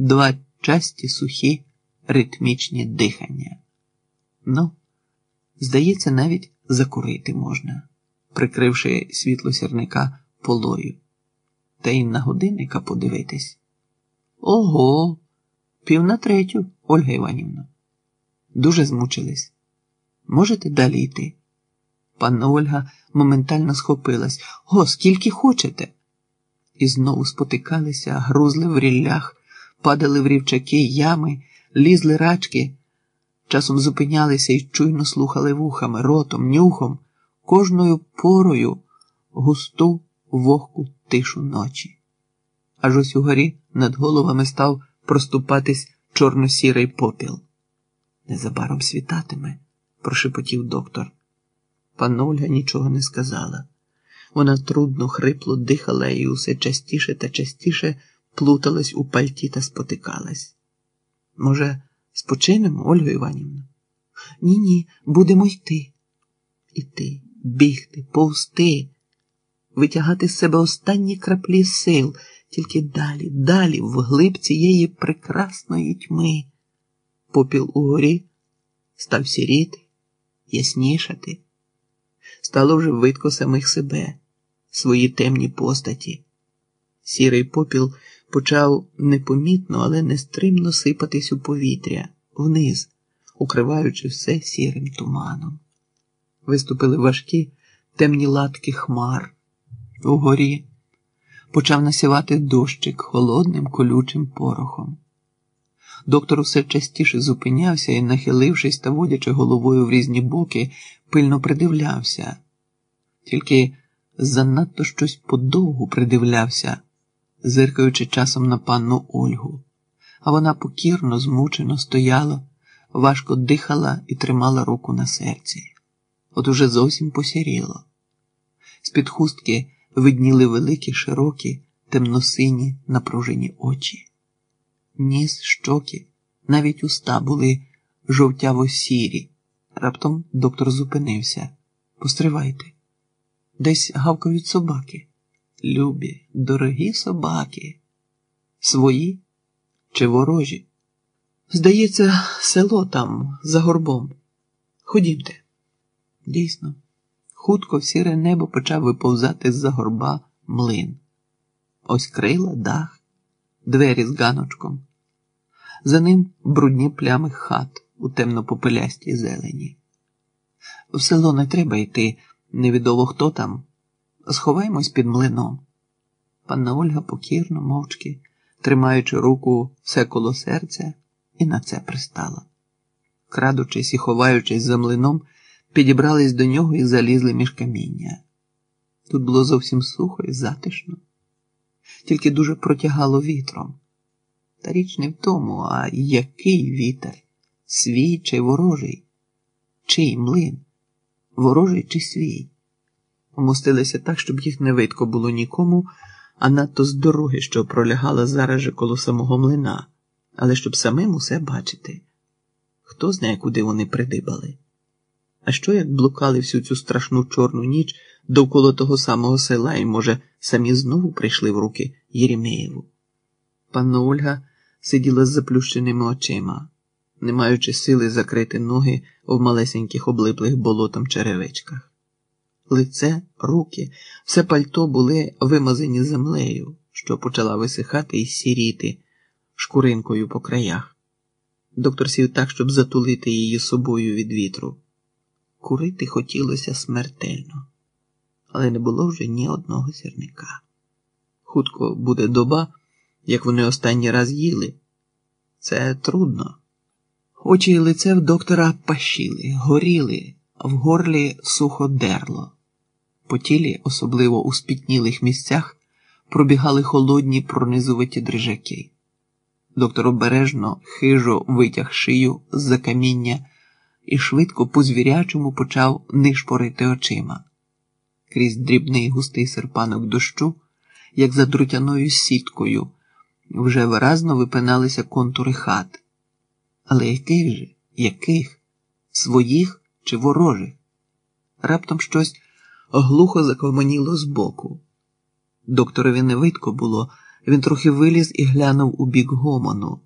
два часті сухі ритмічні дихання. Ну, здається, навіть закурити можна, прикривши світло сірника полою. Та й на годинника подивитись. Ого, пів на третю, Ольга Іванівна. Дуже змучились. Можете далі йти? Панна Ольга моментально схопилась. Го, скільки хочете? І знову спотикалися, грузли в ріллях, падали в рівчаки, ями, лізли рачки, часом зупинялися і чуйно слухали вухами, ротом, нюхом, кожною порою густу вогку тишу ночі. Аж ось угорі над головами став проступатись чорно-сірий попіл. Незабаром світатиме, прошепотів доктор. Пан Ольга нічого не сказала. Вона трудно, хрипло дихала і усе частіше та частіше плуталась у пальті та спотикалась. Може, спочинемо, Ольга Іванівна? Ні, ні, будемо йти. Іти, бігти, повсти, витягати з себе останні краплі сил, тільки далі, далі, вглиб цієї прекрасної тьми. Попіл угорі став сіріти, яснішати. Стало вже видко самих себе, свої темні постаті. Сірий попіл почав непомітно, але нестримно сипатись у повітря, вниз, укриваючи все сірим туманом. Виступили важкі темні латки хмар. Угорі почав насівати дощик холодним колючим порохом. Доктор усе частіше зупинявся і, нахилившись та водячи головою в різні боки, пильно придивлявся, тільки занадто щось подовгу придивлявся, зиркаючи часом на панну Ольгу, а вона покірно, змучено стояла, важко дихала і тримала руку на серці. От уже зовсім посіріло. З-під хустки видніли великі, широкі, темносині напружені очі. Ніс, щоки, навіть уста були жовтяво сірі. Раптом доктор зупинився. Постривайте. Десь гавкають собаки. Любі, дорогі собаки. Свої чи ворожі? Здається, село там за горбом. Ходімте. Дійсно, хутко в сіре небо почав виповзати з-за горба млин. Ось крила, дах, двері з ганочком. За ним брудні плями хат у темно-попелястій зелені. В село не треба йти, невідомо хто там. Сховаємось під млином. Панна Ольга покірно, мовчки, тримаючи руку все коло серця, і на це пристала. Крадучись і ховаючись за млином, підібрались до нього і залізли між каміння. Тут було зовсім сухо і затишно, тільки дуже протягало вітром. Та річ не в тому, а який вітер, свій чи ворожий, чий млин, ворожий чи свій. Умостилися так, щоб їх не видко було нікому, а надто з дороги, що пролягала зараз же коло самого млина, але щоб самим усе бачити. Хто знає, куди вони придибали. А що як блукали всю цю страшну чорну ніч довкола того самого села і, може, самі знову прийшли в руки Єремеєву? Панна Ольга сиділа з заплющеними очима, не маючи сили закрити ноги в малесеньких облиплих болотом черевичках. Лице, руки, все пальто були вимазані землею, що почала висихати і сіріти шкуринкою по краях. Доктор сів так, щоб затулити її собою від вітру. Курити хотілося смертельно, але не було вже ні одного сірника. Хутко буде доба, як вони останній раз їли. Це трудно. Очі і лице в доктора пащили, горіли, в горлі сухо дерло. По тілі, особливо у спітнілих місцях, пробігали холодні пронизуваті дрижаки. Доктор обережно, хижо витяг шию з-за каміння і швидко по звірячому почав нишпорити очима. Крізь дрібний густий серпанок дощу, як за друтяною сіткою, вже виразно випиналися контури хат. Але яких же? Яких? Своїх чи ворожих? Раптом щось глухо закоманіло збоку. Докторові не видко було, Він трохи виліз і глянув у бік гомону.